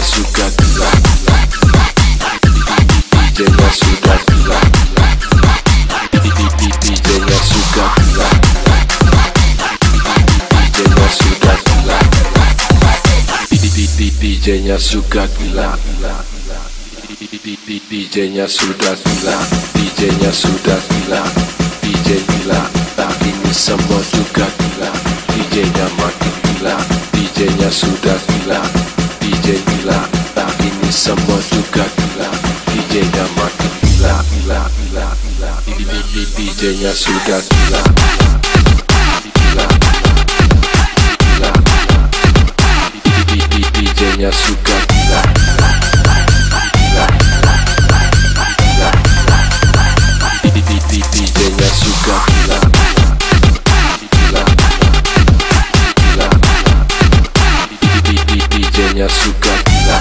suka gila. DJ-nya sudah gila. DJ-nya suka gila. DJ-nya sudah gila. DJ-nya suka gila. DJ-nya sudah gila. DJ-nya sudah gila. DJ gila. Tak ini semua juga gila. DJ-nya makin gila. DJ-nya sudah gila DJ gila Tak ini semua juga gila. DJ-nya makin gila Gila, gila, gila. DJ-nya sudah gila. Gila Gila DJ-nya suka gila DJ-nya suka gila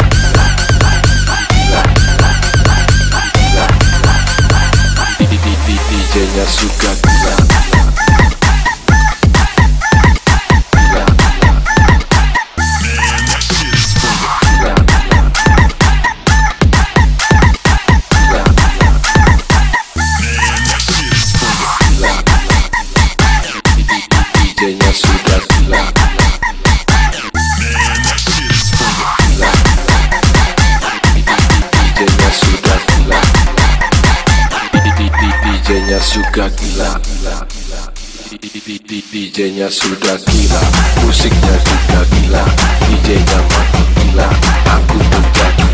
DJ-nya suka Gila Suka gila. DJ-nya sudah gila. Musiknya juga gila. DJ-nya makin gila. Aku pun jadi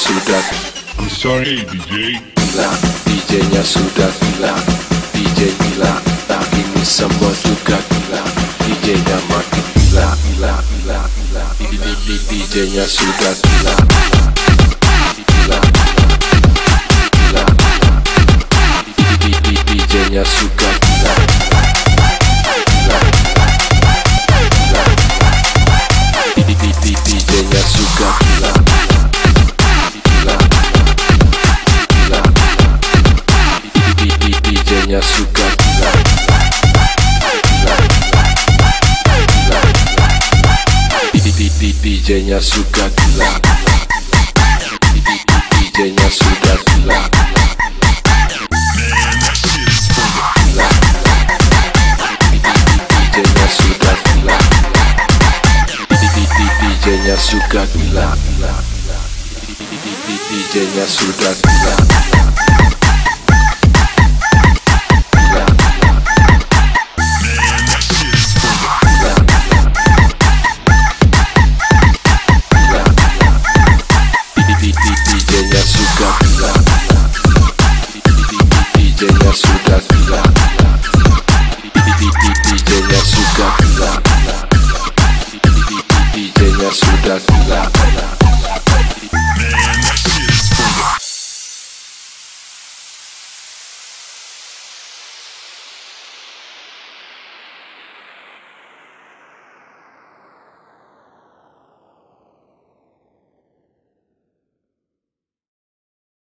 sudah I'm sorry, DJ. gila DJ-nya sudah gila DJ gila Tak ini semua juga gila. DJ-nya makin gila Gila, gila, gila. DJ-nya sudah gila. Gila Gila DJ-nya suka DJ-nya suka gila. DJ-nya suka gila. DJ-nya sudah gila. DJ-nya suka gila. DJ-nya sudah gila. Gila Club.